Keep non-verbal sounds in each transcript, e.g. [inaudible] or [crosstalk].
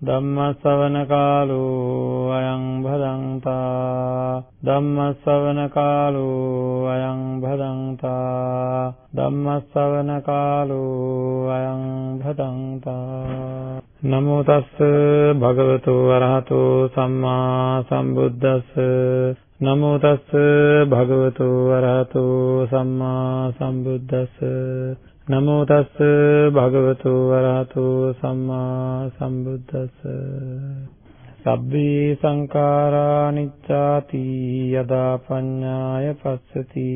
ධම්ම ශ්‍රවණ කාලෝ අයං භදංතා ධම්ම ශ්‍රවණ කාලෝ අයං භදංතා ධම්ම ශ්‍රවණ කාලෝ අයං භදංතා නමෝ තස්ස භගවතු වරහතෝ සම්මා සම්බුද්දස්ස නමෝ තස්ස භගවතු වරහතෝ සම්මා සම්බුද්දස්ස නමෝ තස්ස භගවතු වරහතෝ සම්මා සම්බුද්දස්ස. සබ්බේ සංඛාරා නිච්ඡාති යදා පඤ්ඤාය පස්සති.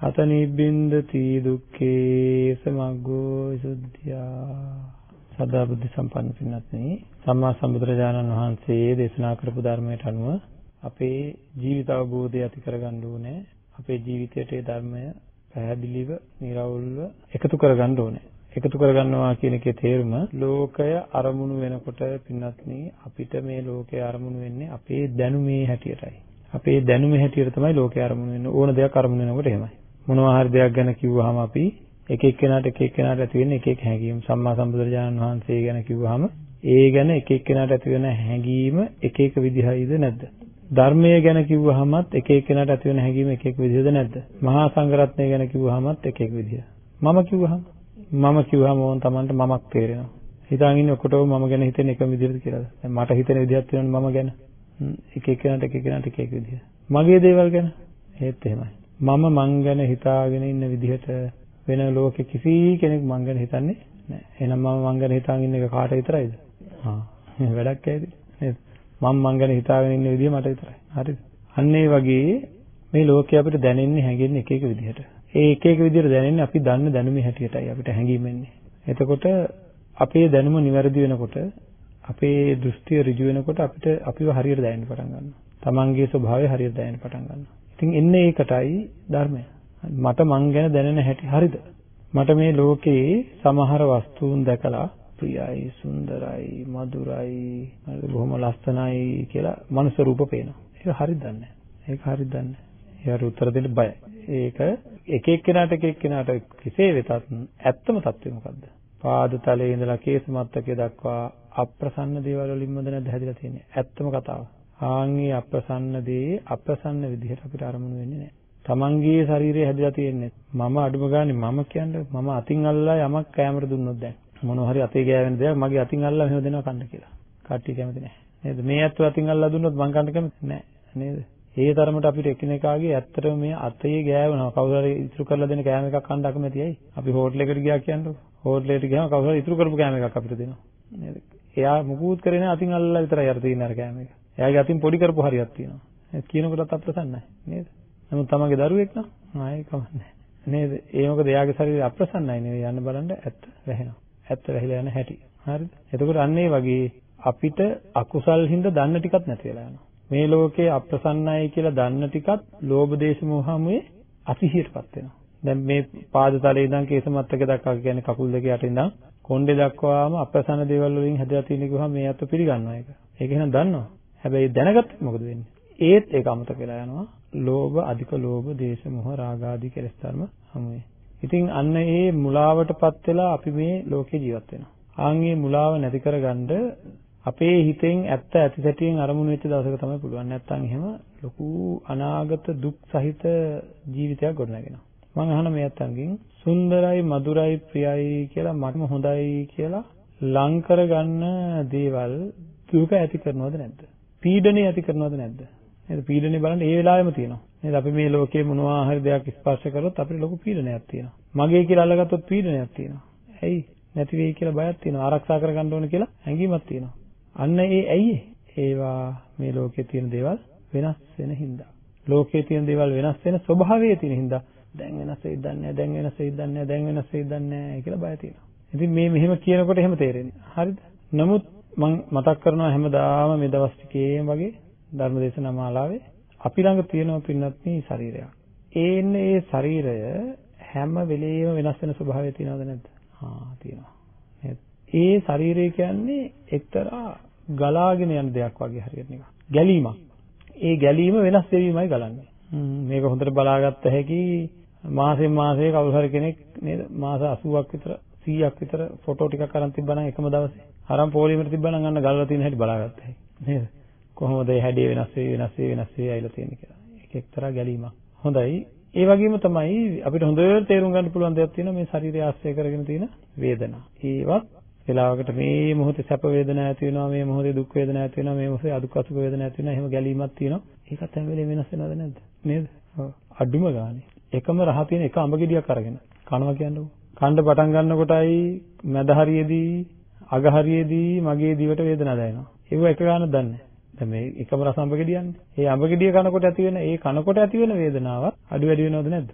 අත නිබ්බින්දති දුක්ඛේ සමග්ගෝ විසුද්ධියා. සදා බුද්ධ සම්පන්න පින්වත්නි සම්මා සම්බුදුරජාණන් වහන්සේ දේශනා කරපු ධර්මයට අනුව අපේ ජීවිත අවබෝධය ඇති කරගන්න ඕනේ. අපේ ජීවිතයට ඒ ධර්මය පැහැදිලිව, निराවුල්ව එකතු කරගන්න ඕනේ. එකතු කරගන්නවා කියන එකේ තේරුම ලෝකය අරමුණු වෙනකොට පින්වත්නි අපිට මේ ලෝකය අරමුණු වෙන්නේ අපේ දැනුමේ හැටියටයි. අපේ දැනුමේ හැටියට තමයි ලෝකය අරමුණු වෙන්නේ. ඕන දෙයක් අරමුණු වෙනකොට එහෙමයි. මොනවා හරි දෙයක් ගැන කිව්වහම අපි එක එක්කෙනාට එක එක්කෙනාට ඇති වෙන එක එක හැඟීම් සම්මා සම්බුදුරජාණන් වහන්සේ ගැන කිව්වහම ඒ ගැන එක එක්කෙනාට ඇති වෙන හැඟීම එක එක විදිහයිද නැද්ද? ධර්මය ගැන කිව්වහමත් එක එක්කෙනාට ඇති වෙන හැඟීම එක එක විදිහද නැද්ද? මහා සංඝරත්නය ගැන කිව්වහමත් එක එක විදිහ. මම කිව්වහම මම කිව්වහම ඕන් Tamanට මමක් තේරෙනවා. හිතාගෙන ඉන්නේ ඔකොටම මම ගැන හිතෙන එකම විදිහද කියලාද? දැන් මට හිතෙන විදිහක් තියෙනවනේ මම ගැන. එක එක්කෙනාට එක එක්කෙනාට එක එක විදිහ. මගේ දේවල් ගැන ඒත් එහෙමයි. මම මං ගැන හිතාගෙන ඉන්න විදිහට වෙන ලෝකෙ කිසි කෙනෙක් මං ගැන හිතන්නේ නැහැ. එහෙනම් මම මං ගැන හිතාගෙන ඉන්න එක කාට විතරයිද? හා [laughs] වැඩක් ඇයිද? නේද? මම මං ගැන හිතාගෙන ඉන්න විදිය මට විතරයි. හරිද? අන්න ඒ වගේ මේ ලෝකේ අපිට දැනෙන්නේ හැඟෙන්නේ එක එක විදිහට. ඒ එක එක විදිහට දැනෙන්නේ අපි දන්න දැනුමේ හැටියටයි අපිට හැඟීම් එන්නේ. එතකොට අපේ දැනුම නිවැරදි වෙනකොට අපේ දෘෂ්ටිය ඍජු වෙනකොට අපිට අපිව හරියට දැනෙන්න පටන් ගන්නවා. Tamange ස්වභාවය හරියට දැනෙන්න පටන් ගන්නවා. ඉතින් එන්නේ ඒකටයි ධර්මය. මට මං ගැන දැනෙන හැටි හරිද? මට මේ ලෝකේ සමහර වස්තුන් දැකලා ප්‍රියයි සුන්දරයි මధుරයි බොහොම ලස්සනයි කියලා මනුස්ස රූප පේනවා. ඒක හරිද දන්නේ ඒක හරිද දන්නේ ඒකට උත්තර දෙන්න බයයි. ඒක එක එක්කෙනාට එක එක්කෙනාට කෙසේ වෙතත් ඇත්තම தත්ත්වය මොකද්ද? පාද තලයේ ඉඳලා කේස මත්තකේ දක්වා අප්‍රසන්න දේවල් වලින්මද නැද්ද හැදිලා තියෙන්නේ? ඇත්තම කතාව. ආන්ගේ අප්‍රසන්න දේ අප්‍රසන්න විදිහට අපිට අරමුණු වෙන්නේ නැහැ. තමන්ගේ ශරීරය හැදිලා තියෙන්නේ මම අඩුම ගානේ මම කියන්නේ මම අතින් අල්ලලා යමක් කැමර දුන්නොත් දැන් මොනවා හරි අතේ ගෑවෙන දෙයක් මගේ අතින් අල්ලලා මෙහෙම දෙනවා කන්න කියලා. කට්ටිය කැමති නැහැ. නේද? මේ ඇත්තෝ අතින් අල්ලලා දුන්නොත් මං කන්න කැමති නැහැ. නේද? ඒ තරමට අපිට එකිනෙකාගේ ඇත්තටම මේ අතේ ගෑවෙනවා. කවුරු හරි ඉතුරු කරලා දෙන කෑම එකක් කන්න අකමැතියි. අපි හෝටලයකට ගියා කියන්නකො. හෝටලයට ගියාම කවුරු හරි ඉතුරු කරපු කෑම එකක් අපිට දෙනවා. නේද? එයා මුකුත් කරේ නැහැ අතින් අල්ලලා විතරයි අර තියෙන අර කෑම එක. එයාගේ අතින් පොඩි කරපු හරියක් තියෙනවා. ඒත් කියනකොටත් අප්‍රසන්නයි. නේද? නමුත් තමන්ගේ දරුවෙක් නම් ආයේ කමන්නේ. නේද? ඒ මොකද එයාගේ ශරීරය අප්‍රසන්නයි නෙවෙයි යන්න බලන්න ඇත්ත වැහෙනවා. ඇත්ත වැහිලා යන හැටි. හරිද? එතකොට අන්න ඒ වගේ අපිට අකුසල් හින්දා දන්න ටිකක් නැති වෙලා යනවා. මේ ලෝකේ අප්‍රසන්නයි කියලා දන්න ටිකත් ලෝභ දේශ මොහමුවේ අතිහියටපත් වෙනවා. දැන් මේ පාද තලයේ ඉඳන් කේස මත්තක දක්වා කියන්නේ කකුල් දෙක යට ඉඳන් කොණ්ඩේ දක්වාම අප්‍රසන්න දේවල් වලින් හැදලා තියෙන කිව්වහම මේ අත පිළිගන්නවා ඒක. ඒක එහෙනම් දන්නවා. හැබැයි දැනගත්තොත් මොකද වෙන්නේ? ඒත් ඒක අමතක වෙලා යනවා. ලෝභ අධික ලෝභ දේශ මොහ රාග ආදී කෙලෙස් ධර්ම හමුවේ. ඉතින් අන්න ඒ මුලාවටපත් වෙලා අපි මේ ලෝකේ ජීවත් වෙනවා. ආන් මේ මුලාව නැති කරගන්න අපේ හිතෙන් ඇත්ත ඇති සැටියෙන් අරමුණු වෙච්ච දවසක තමයි පුළුවන්. නැත්තම් එහෙම ලොකු අනාගත දුක් සහිත ජීවිතයක් ගොඩනගෙනවා. මම අහන මේ අත්තන්ගෙන් සුන්දරයි මధుරයි ප්‍රියයි කියලා මටම හොඳයි කියලා ලං කරගන්න දේවල් දුක ඇති කරනවද නැද්ද? පීඩනය ඇති කරනවද නැද්ද? නේද? පීඩනේ බලන්න ඒ වෙලාවෙම තියෙනවා. නේද? අපි මේ ලෝකේ මොනවා හරි දෙයක් ස්පර්ශ කරොත් අපිට ලොකු පීඩනයක් තියෙනවා. මගේ කියලා අල්ලගත්තොත් පීඩනයක් තියෙනවා. ඇයි? නැති වෙයි කියලා බයක් තියෙනවා. ආරක්ෂා කරගන්න ඕන කියලා හැඟීමක් තියෙනවා. අන්න ඒ ඇයි ඒවා මේ ලෝකේ තියෙන දේවල් වෙනස් වෙන හින්දා. ලෝකේ තියෙන දේවල් වෙනස් වෙන ස්වභාවයේ තියෙන හින්දා දැන් වෙනස් වෙයිද දන්නේ දැන් වෙනස් වෙයිද දන්නේ දැන් වෙනස් වෙයිද දන්නේ කියලා බය තියෙනවා. ඉතින් මේ මෙහෙම කියනකොට එහෙම තේරෙන්නේ. හරිද? නමුත් මම මතක් කරනවා හැමදාම මේ දවස් ටිකේම වගේ ධර්මදේශනා මාලාවේ අපි ළඟ තියෙනවා පින්නත් මේ ශරීරයක්. ඒන්නේ ඒ ශරීරය හැම වෙලෙම වෙනස් වෙන ස්වභාවය තියෙනවද නැද්ද? ආ තියෙනවා. නේද? ඒ ශරීරය කියන්නේ එක්තරා ගලාගෙන යන දෙයක් වගේ හරියට නිකන්. ගැලීමක්. ඒ ගැලීම වෙනස් වෙවීමයි ගලන්නේ. මේක හොඳට බලාගත්ත හැකි මාසෙන් මාසෙ කවුරු හරි කෙනෙක් නේද මාස 80ක් විතර 100ක් විතර ෆොටෝ ටිකක් අරන් තිබ්බනම් එකම දවසේ අරන් පොලිමර් තිබ්බනම් අන්න ගලලා තියෙන හැටි බලාගත්ත හැකි නේද කොහොමද ඒ හැඩය වෙනස් වෙයි වෙනස් වෙයි වෙනස් වෙයි ඇවිල්ලා තියෙන්නේ කියලා. ඒක එක්තරා ගැලීමක්. හොඳයි. ඒ වගේම තමයි අපිට හොඳට තේරුම් ගන්න පුළුවන් දෙයක් තියෙනවා මේ ශරීරය ආශ්‍රය කරගෙන තියෙන වේදනා. ඒවත් වෙලාවකට මේ මොහොතේ සැප වේදනා ඇති වෙනවා මේ මොහොතේ දුක් වේදනා ඇති වෙනවා මේ මොහොතේ අදුක් අසුක වේදනා ඇති වෙනවා එහෙම ගැලීමක් තියෙනවා. ඒකත් හැම වෙලේම වෙනස් වෙනවද නැද්ද? නේද? අඩුම ගානේ. එකම රහ තියෙන එක අඹ ගෙඩියක් අරගෙන කනවා කියන්නේ. කන්න පටන් ගන්නකොටයි මැද හරියේදී අග හරියේදී මගේ දිවට වේදනාවක් දැනෙනවා. ඒව එක ගානක් දන්නේ දැන් මේ එකම රස අඹ ගෙඩියන්නේ. ඒ අඹ ගෙඩිය කනකොට ඇති වෙන ඒ කනකොට ඇති වෙන වේදනාවත් අඩු වැඩි වෙනවද නැද්ද?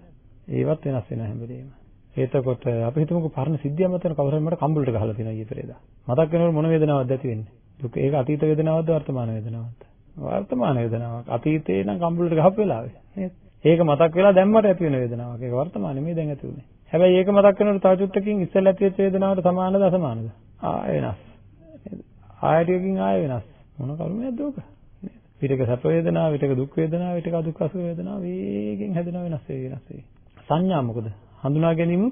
ඒවත් වෙනස් වෙනවා හැම වෙලේම. එතකොට අපි හිතමුකෝ පරණ සිද්ධියක් මතන කවුරුහරි මට කම්බුලට ගහලා තියෙනවා ඊයේ පෙරේදා. මතක් වෙනකොට මොන වේදනාවක්ද ඇති වෙන්නේ? දුක ඒක අතීත වේදනාවක්ද වර්තමාන වේදනාවක්ද? වර්තමාන වේදනාවක්. අතීතේ නම් කම්බුලට ගහපු වෙලාවේ නේද? ඒක මතක් වෙලා දැම්මට ඇති වෙන වේදනාවක්. ඒක වර්තමානයේ මේ දැන් ඇති උනේ. හැබැයි ඒක මතක් වෙනකොට තව චුට්ටකින් ඉස්සෙල්ලා ඇති වෙච්ච වේදනාවට සමානද අසමානද? ආය වෙනස්. ආය ටිකකින් ආය වෙනස්. මොන කරුණයක්ද ඕක? විතක සැප වේදනා, විතක දුක් වේදනා, විතක අදුක් අසුඛ වේදනා වේගෙන් හැදෙනවා වෙනස් වෙයි වෙනස් වෙයි. සංඥා මොකද? හඳුනා ගැනීම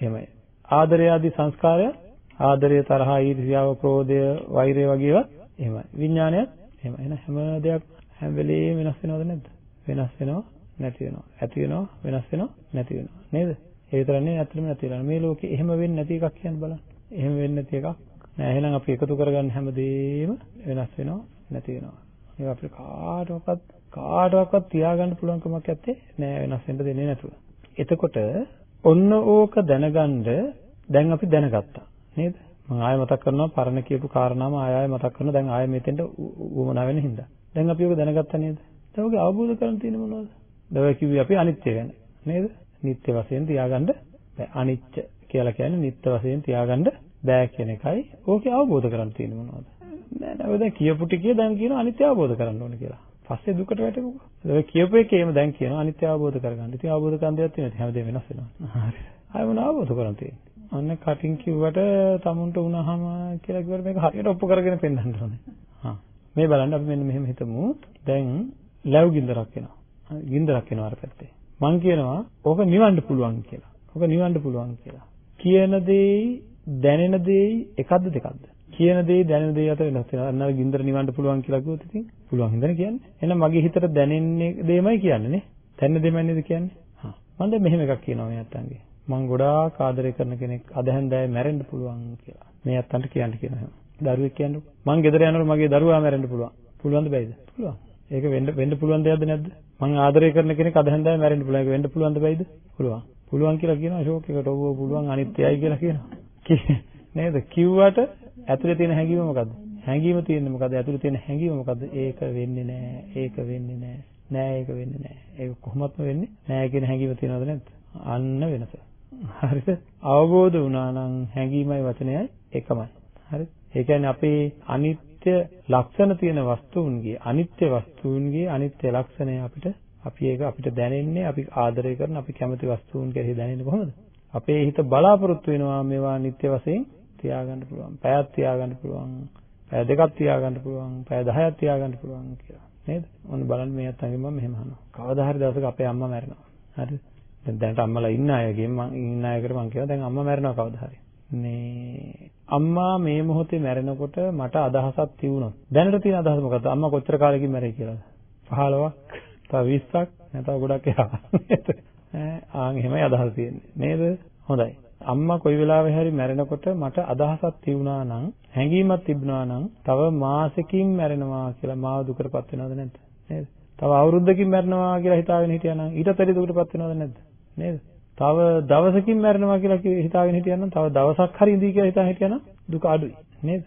එහෙමයි. ආදරය ආදී සංස්කාරය ආදරය තරහ ඊර්ෂ්‍යාව ක්‍රෝධය වෛරය වගේ ඒවා එහෙමයි. විඥානයත් එහෙමයි. එහෙනම් හැම දෙයක් හැම වෙලේම වෙනස් වෙනවද නැද්ද? වෙනස් වෙනවා නැති වෙනවා. ඇති වෙනවා වෙනස් වෙනවා නැති වෙනවා. නේද? ඒ විතරනේ ඇත්තටම නැති වෙනවා. මේ ලෝකේ එහෙම වෙන්නේ නැති එකක් කියන්න බලන්න. එහෙම වෙන්නේ නැති එකක් නෑ. එහෙනම් අපි එකතු කරගන්න හැමදේම වෙනස් වෙනවා නැති වෙනවා. ඒක අපිට කාටවත් කාටවත් තියාගන්න පුළුවන් කමක් නැත්තේ නෑ වෙනස් වෙන්න දෙන්නේ නැතුව. එතකොට ඔන්න ඕක දැනගන්න දැන් අපි දැනගත්තා නේද? මම ආයෙ මතක් කරනවා පරණ කියපු කාරණාම ආයෙ ආයෙ මතක් කරනවා දැන් ආයෙ මෙතෙන්ට උවමනා වෙන හින්දා. දැන් අපි ඕක දැනගත්තා නේද? දැන් ඔගේ අවබෝධ කරගන්න තියෙන මොනවද? දැන් කිව්වේ අපි අනිත්‍ය ගැන නේද? නිත්‍ය වශයෙන් තියාගන්න බෑ. අනිත්‍ය කියලා කියන්නේ නිත්‍ය වශයෙන් තියාගන්න බෑ කියන එකයි ඕකේ අවබෝධ කරගන්න තියෙන මොනවද? නෑ නෑ ඔය දැන් කියපු ටිකේ දැන් කියන අනිත්‍ය අවබෝධ කරගන්න ඕනේ කියලා. පස්සේ දුකට වැටෙමුකෝ. ඔය කියපු එකේම දැන් කියනවා අනිත්‍ය අවබෝධ කරගන්න. ඉතින් අවබෝධ කරන් දෙයක් තියෙනවා. හැමදේම වෙනස් වෙනවා. හරි. ආය මොන අවබෝධ කරන් තියෙන්නේ? අන්න කටින් කිව්වට tamunට වුණාම කියලා කිව්වට මේක හරියට ඔප්පු කරගෙන පෙන්නන්න ඕනේ. හා. මේ බලන්න අපි මෙන්න මෙහෙම හිතමු. දැන් ලැබු ගින්දරක් එනවා. ගින්දරක් එනවා අර පැත්තේ. මං කියනවා ඕක නිවන්න පුළුවන් කියලා. ඕක නිවන්න පුළුවන් කියලා. කියන දෙයි දැනෙන දෙයි එකක්ද දෙකක්ද? කියන දේ දැනෙන දේ අතර වෙනස් වෙනවා. අන්න ගින්දර නිවන්න පුළුවන් කියලා කිව්වොත් ඉතින් පුළුවන් හින්දානේ කියන්නේ. එහෙනම් මගේ හිතට දැනෙන්නේ දෙයමයි කියන්නේ නේ. දැනෙන දෙයමයි නේද කියන්නේ? හා. මම දැන් මෙහෙම එකක් කියනවා මේ අත්තන්ගේ. මම ගොඩාක් ආදරය කරන කෙනෙක් අද හැන්දෑවේ මැරෙන්න පුළුවන් කියලා. මේ අත්තන්ට කියන්න කියනවා. දරුවෙක් කියන්නේ මං ගෙදර යනකොට මගේ දරුවා මැරෙන්න පුළුවන්. පුළුවන්ද බැයිද? පුළුවන්. ඒක වෙන්න වෙන්න පුළුවන් දෙයක්ද නැද්ද? මං ආදරය කරන කෙනෙක් අද හැන්දෑවේ මැරෙන්න පුළුවන්. ඒක වෙන්න පුළුවන්ද බැයිද? පුළුවන්. පුළුවන් කියලා කියනවා ෂෝක් එකට ඔව් පුළුවන් අනිත්‍යයි කියලා කියනවා. නේද? කිව්වට ඇතුලේ තියෙන හැඟීම මොකද්ද? හැඟීම තියෙන්නේ මොකද්ද? ඇතුලේ තියෙන හැඟීම මොකද්ද? ඒක වෙන්නේ නෑ. ඒක වෙන්නේ නෑ. නෑ ඒක වෙන්නේ නෑ. ඒක කොහොමත්ම වෙන්නේ නෑ කියන හැඟීම තියෙනවද නැද්ද? අන්න වෙනස. හරිද? අවබෝධ වුණා නම් හැඟීමයි වචනයයි එකමයි. හරිද? ඒ කියන්නේ අපේ අනිත්‍ය ලක්ෂණ තියෙන වස්තුන්ගේ අනිත්‍ය වස්තුන්ගේ අනිත්‍ය ලක්ෂණය අපිට අපි ඒක අපිට දැනෙන්නේ අපි ආදරය කරන අපි කැමති වස්තුන් කෙරෙහි දැනෙන්නේ කොහොමද? අපේ හිත බලාපොරොත්තු වෙනවා මේවා නිත්‍ය වශයෙන් තියාගන්න පුළුවන්. පැයක් තියාගන්න පුළුවන්. පැය දෙකක් තියාගන්න පුළුවන්. පැය 10ක් තියාගන්න පුළුවන් කියලා. නේද? ඔන්න බලන්න මේ අතංගෙන් මම මෙහෙම අහනවා. කවදා හරි දවසක අපේ අම්මා මැරෙනවා. හරිද? දැන් දැනට අම්මලා ඉන්න අයගෙන් මම ඉන්න අයකට මම කියනවා දැන් අම්මා මැරෙනවා කවදා හරි. මේ අම්මා මේ මොහොතේ මැරෙනකොට මට අදහසක් තියුණොත් දැනට තියෙන අදහස මොකද්ද? අම්මා කොච්චර කාලෙකින් මැරෙයි කියලාද? 15ක්, තව 20ක්, නැත්නම් ගොඩක් එහා. [laughs] ඈ ආන් එහෙමයි අදහස තියෙන්නේ. නේද? හොඳයි. අම්මා කොයි වෙලාවෙ හරි මැරෙනකොට මට අදහසක් තියුණා නම් හැඟීමක් තිබුණා නම් තව මාසෙකින් මැරෙනවා කියලා මාව දුකටපත් වෙනවද නැද්ද? නේද? තව අවුරුද්දකින් මැරෙනවා කියලා හිතාගෙන හිටියා නම් ඊටත් වැඩි දුකටපත් වෙනවද නැද්ද? නේද? තව දවසකින් මැරෙනවා කියලා හිතාගෙන හිටියා නම් තව දවසක් හරි ඉඳී කියලා හිතාගෙන හිටියා නම් දුක අඩුයි. නේද?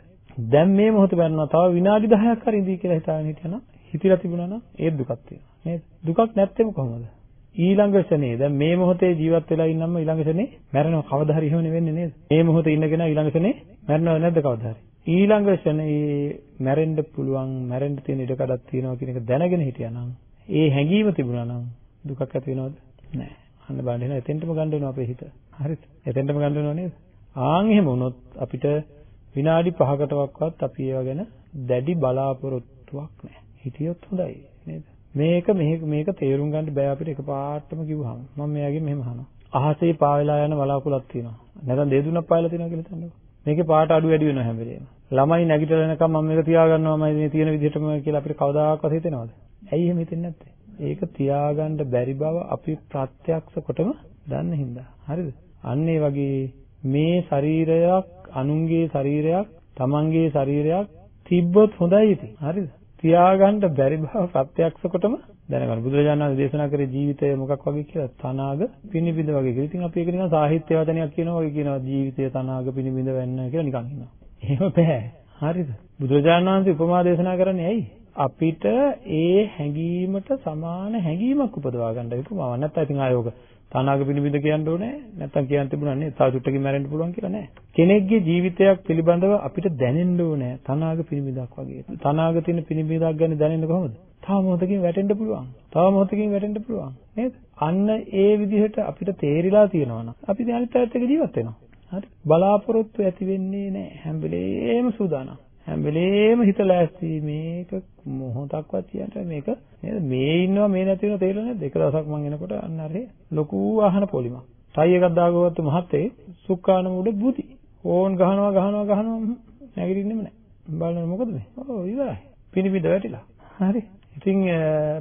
දැන් මේ මොහොත මැරෙනවා තව විනාඩි 10ක් හරි ඉඳී කියලා හිතාගෙන හිටියා නම් හිතිලා තිබුණා නම් ඒත් දුකක් තියෙනවා. නේද? දුකක් නැත්තේම කොහොමද? ඊළඟ ශනේ. දැන් මේ මොහොතේ ජීවත් වෙලා ඉන්නම ඊළඟ ශනේ මැරෙනවා. කවදා හරි එහෙම වෙන්නේ නේද? මේ මොහොතේ ඉන්නගෙන ඊළඟ ශනේ මැරෙනවද නැද්ද කවදා හරි? ඊළඟ ශනේ මැරෙන්න පුළුවන් මැරෙන්න තියෙන ඉඩ කඩක් තියෙනවා කියන එක දැනගෙන හිටියානම් ඒ හැඟීම තිබුණා නම් දුකක් ඇති වෙනවද? නැහැ අන්න බලන්න එන එතෙන්ටම ගන්න වෙනවා අපේ හිත. හරිද? එතෙන්ටම ගන්න වෙනව නේද? ආන් එහෙම වුණොත් අපිට විනාඩි 5කටවත් අපි ඒව ගැන දැඩි බලාපොරොත්තුවක් නැහැ. හිටියොත් හොඳයි. නේද? මේක මේක මේක තේරුම් ගන්න බෑ අපිට එකපාරටම කිව්වහම. මම මෙයාගෙන් මෙහෙම අහනවා. අහසේ පාවෙලා යන වලාකුළක් තියෙනවා. නැත්නම් දේදුනක් පායලා තියෙනවා කියලා හිතන්නකෝ. මේකේ පාට අඩු වැඩි වෙනවා හැම වෙලේම. ළමයි නැගිටලා එනකම් මම මේක තියාගන්නවා මම මේ තියෙන විදිහටම කියලා අපිට කවදාකවත් හිතෙනවද? ඇයි එහෙම හිතෙන්නේ නැත්තේ? ඒක තියාගන්න බැරි බව අපි ප්‍රත්‍යක්ෂ කොටම දන්න හින්දා. හරිද? අන්න ඒ වගේ මේ ශරීරයක් අනුන්ගේ ශරීරයක් තමන්ගේ ශරීරයක් තිබ්බොත් හොඳයි ඉතින්. හරිද? තියාගන්න බැරි බව ප්‍රත්‍යක්ෂ කොටම දැනගන්න. බුදුරජාණන් වහන්සේ දේශනා කරේ ජීවිතය මොකක් වගේ කියලා? තනාග පිනිබිඳ වගේ කියලා. ඉතින් අපි ඒක නිකන් සාහිත්‍ය වචනයක් කියනවා වගේ කියනවා ජීවිතය තනාග පිනිබිඳ වෙන්න කියලා නිකන් ඉන්නවා. එහෙම බෑ. හරිද? බුදුරජාණන් වහන්සේ උපමා දේශනා කරන්නේ ඇයි? අපිට ඒ හැඟීමට සමාන හැඟීමක් උපදවා ගන්න උපමාවක්. නැත්නම් ඉතින් ආයෝග තනාග පිනිබිඳ කියන්න ඕනේ. නැත්නම් කියන්න තිබුණා නේ. තව චුට්ටකින් මැරෙන්න පුළුවන් කියලා නෑ. කෙනෙක්ගේ ජීවිතයක් පිළිබඳව අපිට දැනෙන්න ඕනේ. තනාග පිනිබිඳක් වගේ. තනාග තියෙන පිනිබිඳක් ගැන දැනෙන්න කොහොමද? තව මොහොතකින් වැටෙන්න පුළුවන්. තව මොහොතකින් වැටෙන්න පුළුවන්. නේද? අන්න ඒ විදිහට අපිට තේරිලා තියෙනවා නම් අපි දැන් අනිත් පැත්තක ජීවත් වෙනවා. හරි. බලාපොරොත්තු ඇති වෙන්නේ නැහැ. හැම වෙලේම සූදානම්. හැම වෙලේම හිත ලෑස්ති. මේක මොහොතක්වත් කියන්න මේක නේද? මේ ඉන්නවා මේ නැති වෙනවා තේරෙන්නේ නැද්ද? එක දවසක් මම එනකොට අන්න අර ලොකු ආහන පොලිමක්. ටයි එකක් දාගවත්තු මහත්තේ සුක්කාන මුඩ බුදි. ඕන් ගහනවා ගහනවා ගහනවා නැගිටින්නෙම නැහැ බලන්න මොකද මේ? ඔව් ඉවරයි. පිනිපිද වැටිලා. හරි. ඉතින්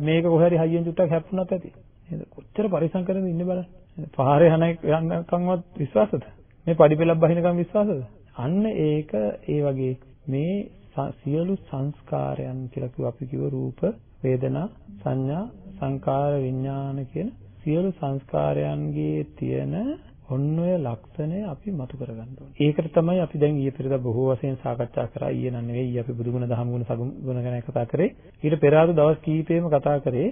මේක කොහරි හයියෙන් චුට්ටක් හැප්පුණත් ඇති. නේද? කොච්චර පරිසම් කරගෙන ඉන්නේ බලන්න. පාරේ යන යන්නකම්වත් විශ්වාසද? මේ පඩි පෙළක් බහිනකම් විශ්වාසද? අන්න ඒක ඒ වගේ මේ සියලු සංස්කාරයන් කියලා කිව්ව අපි කිව්ව රූප, වේදනා, සංඥා, සංකාර, විඥාන කියන සියලු සංස්කාරයන්ගේ තියෙන ඔන්න ඔය ලක්ෂණය අපි මතු කරගන්න ඕනේ. ඒකට තමයි අපි දැන් ඊයේ පෙරේද බොහෝ වශයෙන් සාකච්ඡා කරා. ඊයේ නම් නෙවෙයි අපි බුදුගුණ දහම් ගුණ සගුණ ගුණ ගැන කතා කරේ. ඊට පෙර ආතු දවස් කීපෙම කතා කරේ.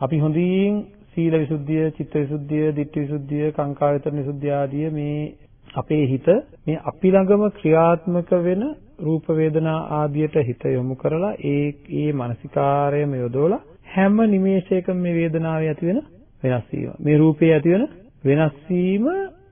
අපි හොඳින් සීල විසුද්ධිය, චිත්ත විසුද්ධිය, ditthi විසුද්ධිය, කාංකා විතරන විසුද්ධිය ආදී මේ අපේ හිත මේ අපි ළඟම ක්‍රියාත්මක වෙන රූප වේදනා ආදියට හිත යොමු කරලා ඒ ඒ මානසිකාරයම යොදවලා හැම නිමේෂයකම මේ වේදනාවේ ඇති වෙන වෙනස් වීම මේ රූපේ ඇති වෙන වෙනස් වීම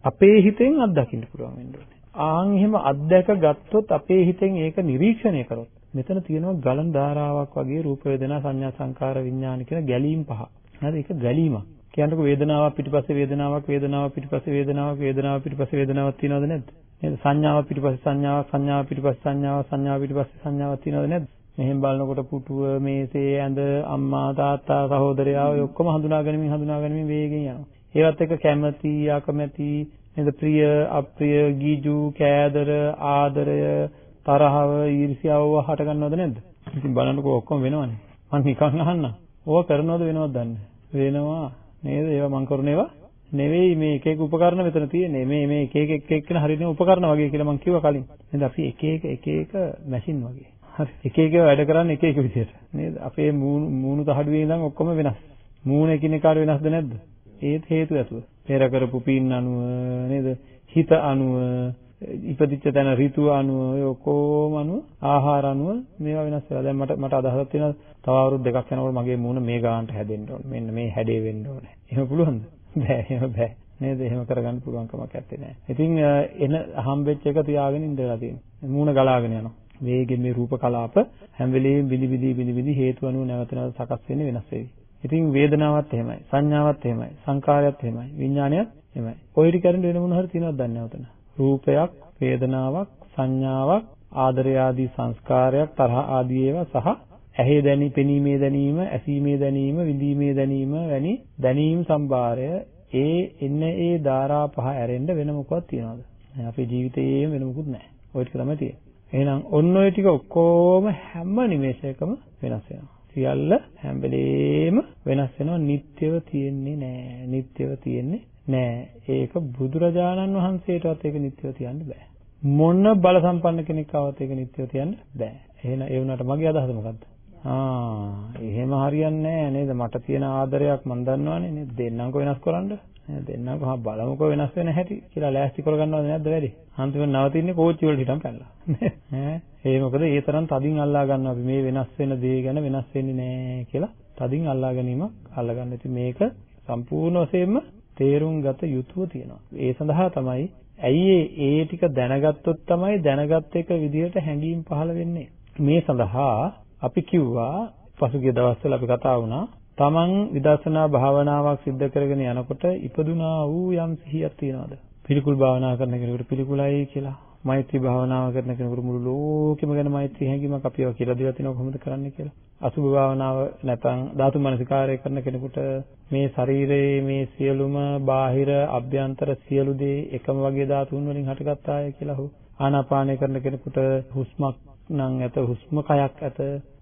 අපේ හිතෙන් අත්දකින්න පුළුවන් වෙන්න ඕනේ. ආන් එහෙම අත්දැක ගත්තොත් අපේ හිතෙන් ඒක නිරීක්ෂණය කරොත් මෙතන තියෙනවා ගලන ධාරාවක් වගේ රූප වේදනා සංඥා සංකාර විඥාන කියන ගැලීම් පහ. හරි ඒක ගැලීමක්. කියන්නකො වේදනාවක් පිටිපස්සේ වේදනාවක් වේදනාවක් පිටිපස්සේ වේදනාවක් වේදනාවක් පිටිපස්සේ වේදනාවක් තියෙනවද නැද්ද? නේද? සංඥාවක් පිටිපස්සේ සංඥාවක් සංඥාවක් පිටිපස්සේ සංඥාවක් සංඥාවක් පිටිපස්සේ සංඥාවක් තියෙනවද නැද්ද? මෙහෙන් බලනකොට පුටුව මේසේ ඇඳ අම්මා තාත්තා සහෝදරයා ඔය ඔක්කොම හඳුනා ගනිමින් හඳුනා ගනිමින් වේගෙන් යනවා. ඒවත් එක්ක කැමැති අකමැති නේද ප්‍රිය අප්‍රිය ගීජු කෑදර ආදරය තරහව ඊර්ෂ්‍යාව හට ගන්නවද නැද්ද? ඉතින් බලන්නකෝ ඔක්කොම වෙනවනේ. මම නිකන් අහන්නම්. ඕවා කරනවද වෙනවද දන්නේ වෙනවා නේද? ඒවා මං කරන ඒවා නෙවෙයි මේ එක එක උපකරණ මෙතන තියෙන්නේ. මේ මේ එක එක එක එක්කෙනා හරියන උපකරණ වගේ කියලා මං කිව්වා කලින්. නේද? අපි එක එක එක එක මැෂින් වගේ. හරි. එක එක වැඩ කරන්නේ එක එක විදිහට. නේද? අපේ මූණු මූණු තහඩුවේ ඉඳන් ඔක්කොම වෙනස්. මූණ එකිනෙකාට වෙනස්ද නැද්ද? ඒත් හේතු ඇතුව. පෙර කරපු පින් අනුව නේද? හිත අනුව ඉපදිච්ච තැන ඍතුව අනුව ඔය ඔක්කොම අනුව ආහාර අනුව මේවා වෙනස් වෙලා. දැන් මට මට අදහසක් තියෙනවා තව අවුරුදු දෙකක් යනකොට මගේ මූණ මේ ගානට හැදෙන්න ඕනේ. මෙන්න මේ හැඩේ වෙන්න ඕනේ. එහෙම පුළුවන්ද? බෑ එහෙම බෑ. නේද? එහෙම කරගන්න පුළුවන් කමක් නැත්තේ නෑ. ඉතින් එන හම්බෙච්ච එක තියාගෙන ඉඳලා තියෙනවා. මූණ ගලාගෙන යනවා. වේගෙන් මේ රූප කලාප හැම වෙලෙම බිලි බිලි බිලි බිලි හේතු අනුව නැවත නැවත සකස් වෙන්නේ වෙනස් වෙවි. ඉතින් වේදනාවත් එහෙමයි, සංඥාවත් එහෙමයි, සංකාරයත් එහෙමයි, විඥානයත් එහෙමයි. ඔය ටික කරන් වෙන මොන හරි තියෙනවද දන්නේ නැවතන. රූපයක්, වේදනාවක්, සංඥාවක්, ආදරය ආදී සංස්කාරයක්, තරහ ආදී ඒවා සහ ඇහි දැනී පෙනීමේ දැනීම, ඇසීමේ දැනීම, විඳීමේ දැනීම වැනි දැනීම් සම්භාරය ඒ එන්න ඒ ධාරා පහ ඇරෙන්න වෙන මොකක්ද තියනවද? අපේ ජීවිතේම වෙන මොකුත් නැහැ. ওই ටික තමයි තියෙන්නේ. එහෙනම් ඔන්න ඔය ටික ඔක්කොම හැම නිමේෂයකම වෙනස් වෙනවා. සියල්ල හැම වෙලේම වෙනස් වෙනවා. නිට්ටයව තියෙන්නේ නැහැ. නිට්ටයව තියෙන්නේ නැහැ. ඒක බුදුරජාණන් වහන්සේටවත් ඒක නිට්ටයව තියන්න බෑ. මොන බල සම්පන්න කෙනෙක් ආවත් ඒක නිට්ටයව තියන්න බෑ. එහෙනම් ඒ වුණාට මගේ අදහස මොකද්ද? ආ එහෙම හරියන්නේ නැහැ නේද? මට තියෙන ආදරයක් මම දන්නවනේ නේද? දෙන්නම්කෝ වෙනස් කරන්න. නේද? දෙන්නම්කෝ හා බලමුකෝ වෙනස් වෙන හැටි කියලා ලෑස්ති කරගන්නවද නැද්ද වැඩි? අන්තිමට නවතින්නේ කෝච්චි වලට හිටන් පැනලා. ඈ? ඒ මොකද ඒ තරම් තදින් අල්ලා ගන්නවා අපි මේ වෙනස් වෙන දේ ගැන වෙනස් වෙන්නේ නැහැ කියලා තදින් අල්ලා ගැනීමක් අල්ලගන්න. ඉතින් මේක සම්පූර්ණ වශයෙන්ම තේරුම් ගත යුතුව තියෙනවා. ඒ සඳහා තමයි ඇයි ඒ ටික දැනගත්තොත් තමයි දැනගත් එක විදිහට හැඟීම් පහළ වෙන්නේ. මේ සඳහා අපි කිව්වා පසුගිය දවස්වල අපි කතා වුණා තමන් විදර්ශනා භාවනාවක් සිද්ධ කරගෙන යනකොට ඉපදුනා වූ යම් සිහියක් තියනවාද? පිළිකුල් භාවනා කරන කෙනෙකුට පිළිකුලයි කියලා. මෛත්‍රී භාවනාව කරන කෙනෙකුට මුළු ලෝකෙම ගැන මෛත්‍රී හැඟීමක් අපිව කියලා දෙලා තිනවා කොහොමද කරන්නේ කියලා. අසුභ භාවනාව නැත්නම් ධාතු මනසිකාරය කරන කෙනෙකුට මේ ශරීරයේ මේ සියලුම බාහිර අභ්‍යන්තර සියලු දේ එකම වගේ ධාතුන් වලින් හටගත්තාය කියලා හෝ ආනාපානය කරන කෙනෙකුට හුස්මක් නම් ඇත හුස්ම කයක් ඇත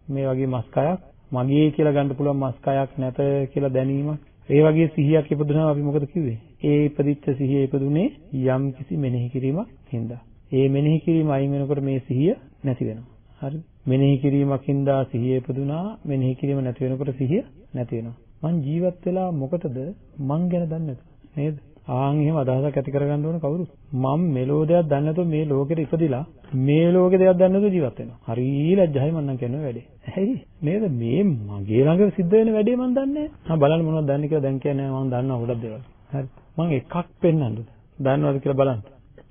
මේ වගේ මස් කයක් මගේ කියලා ගන්න පුළුවන් මස් කයක් නැත කියලා දැනීමක් ඒ වගේ සිහියක් ඉපදුනම අපි මොකද කිව්වේ? ඒ ඉපදිච්ච සිහිය ඉපදුනේ යම් කිසි මෙනෙහි කිරීමක් හින්දා. ඒ මෙනෙහි කිරීම අයින් වෙනකොට මේ සිහිය නැති වෙනවා. හරිද? මෙනෙහි කිරීමකින් දා සිහිය ඉපදුනා මෙනෙහි කිරීම නැති වෙනකොට සිහිය නැති වෙනවා. මං ජීවත් වෙලා මොකටද මං ගැන දන්නේ නැතුව නේද? ආන් එහෙම අදහසක් ඇති කරගන්න ඕන කවුරුත්. මම මෙලෝ දෙයක් දන්නේ නැතුව මේ ලෝකෙට ඉපදිලා මේ ලෝකේ දෙයක් දන්නේ නැතුව ජීවත් වෙනවා. හරි ලැජ්ජයි මම නම් කියන වැඩේ. ඇයි? නේද? මේ මගේ ළඟ සිද්ධ වෙන වැඩේ මම දන්නේ නැහැ. ආ බලන්න මොනවද දන්නේ කියලා දැන් කියන්නේ මම දන්නවා ගොඩක් දේවල්. හරි. මම එකක් පෙන්නන්නද? දන්නවද කියලා බලන්න.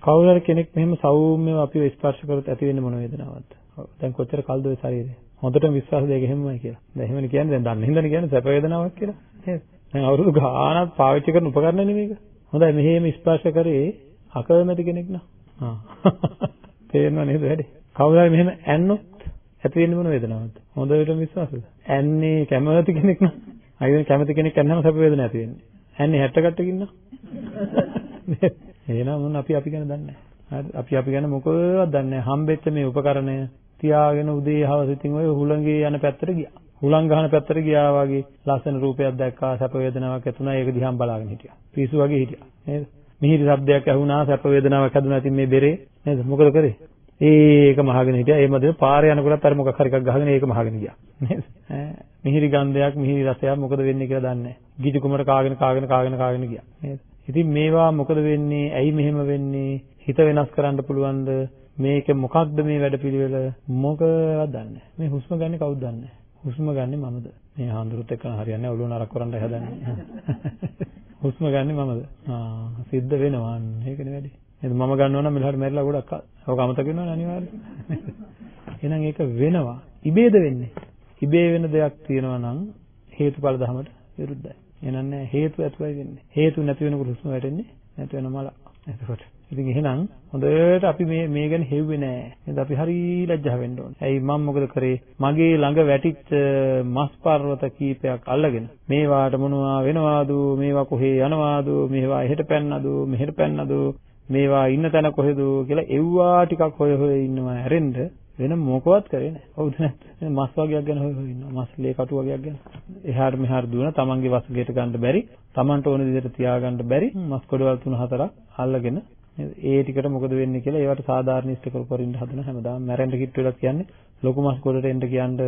කවුරු හරි කෙනෙක් මෙහෙම සෞම්‍යව අපිව ස්පර්ශ කරොත් ඇති වෙන්නේ මොන වේදනාවක්ද? දැන් කොච්චර කල්ද ඔය ශරීරය? හොඳටම විශ්වාස දෙයක එහෙමමයි කියලා. දැන් එහෙමනේ කියන්නේ දැන් දන්නේ හින්දානේ කියන්නේ සැප වේදනාවක් කියලා. නේද? දැන් අවුරුදු ගාණක් පාවිච්චි කරන උපකරණ නෙමේක. හොඳයි මෙහෙම ස්පර්ශ කරේ අකමැති කෙනෙක් නා. ආ. [laughs] තේරෙනව නේද වැඩි? කවුරු හරි මෙහෙම ඇන්නොත් ඇති වෙන්නේ මොන වේදනාවක්ද? හොඳටම විශ්වාසද? ඇන්නේ කැමති කෙනෙක් නා. අයියෝ කැමති කෙනෙක් ඇන්නම සැප වේදනාවක් ඇති වෙන්නේ. ඇන්නේ 60 කට්ටකින් නා. [laughs] එහෙනම් මොන අපි අපි ගැන දන්නේ නැහැ. අපි අපි ගැන මොකවත් දන්නේ නැහැ. හම්බෙච්ච මේ උපකරණය තියාගෙන උදේ හවස ඉතින් ඔය හුළඟේ යන පැත්තට ගියා. හුළං ගහන පැත්තට ගියා වගේ ලස්සන රූපයක් දැක්කා සැප වේදනාවක් ඇතුණා ඒක දිහාම බලාගෙන හිටියා. පිස්සු වගේ හිටියා. නේද? මිහිරි ශබ්දයක් ඇහුණා සැප වේදනාවක් හැදුණා. ඉතින් මේ බෙරේ නේද? මොකද කරේ? ඒක මහගෙන හිටියා. ඒ මැද පාරේ යනකොටත් අර මොකක් හරි එකක් ගහගෙන ඒක මහගෙන ගියා. නේද? මිහිරි ගන්ධයක් මිහිරි රසයක් මොකද වෙන්නේ කියලා දන්නේ නැහැ. ගිජු කුමර කාගෙන කාගෙන කාගෙන කාගෙන ගියා. නේද? ඉතින් මේවා මොකද වෙන්නේ? ඇයි මෙහෙම වෙන්නේ? හිත වෙනස් කරන්න පුළුවන්ද? මේක මොකක්ද මේ වැඩපිළිවෙල? මොකවත් දන්නේ මේ හුස්ම ගන්න කවුද දන්නේ හුස්ම ගන්නෙ මමද? මේ හාඳුරුත් එක්ක හරියන්නේ ඔළුව නරක කරන්න හදන්නේ. [laughs] හුස්ම ගන්නෙ මමද? ආ සිද්ධ වෙනවා. ඒකනේ වැඩි. එහෙනම් මම ගන්නවා නම් මෙලහට මැරිලා ගොඩක් ඔක අමතක වෙනවනේ අනිවාර්යයෙන්. [laughs] එහෙනම් ඒක වෙනවා. ඉබේද වෙන්නේ. ඉබේ වෙන දෙයක් තියෙනවා නම් හේතුඵල ධමයට විරුද්ධයි. එහෙනම් හේතු ඇතුවයි වෙන්නේ. හේතු නැති වෙනකොට හුස්ම වැටෙන්නේ නැති වෙන මල. එතකොට ඉතින් එහෙනම් හොඳට අපි මේ මේ ගැන හෙව්වේ නෑ. නේද? අපි හරි ලැජ්ජා වෙන්න ඕනේ. ඇයි මම මොකද කරේ? මගේ ළඟ වැටිච්ච මස් පර්වත කීපයක් අල්ලගෙන මේවාට මොනවා වෙනවාද? මේවා කොහේ යනවාද? මේවා එහෙට පැන්නද? මෙහෙට පැන්නද? මේවා ඉන්න තැන කොහෙද කියලා එව්වා ටිකක් හොය හොය ඉන්නවා හැරෙන්න වෙන මොකවත් කරේ නැහැ. හවුද නැත්නම් මස් වගේක් ගැන හොය හොය ඉන්නවා. මස් ලේ කටු වගේක් ගැන. එහාට මෙහාට දුවන තමන්ගේ වස්ගේට ගන්න බැරි, තමන්ට ඕන විදිහට තියාගන්න බැරි මස් කොටවල් තුන හතරක් අල්ලගෙන ඒ ටිකට මොකද වෙන්නේ කියලා ඒවට සාධාරණ ඉෂ්ට කර කරින්න හදන හැමදාම මැරෙන්න කිට්ටු වෙලත් කියන්නේ ලොකු මස් ගොඩට එන්න කියන්න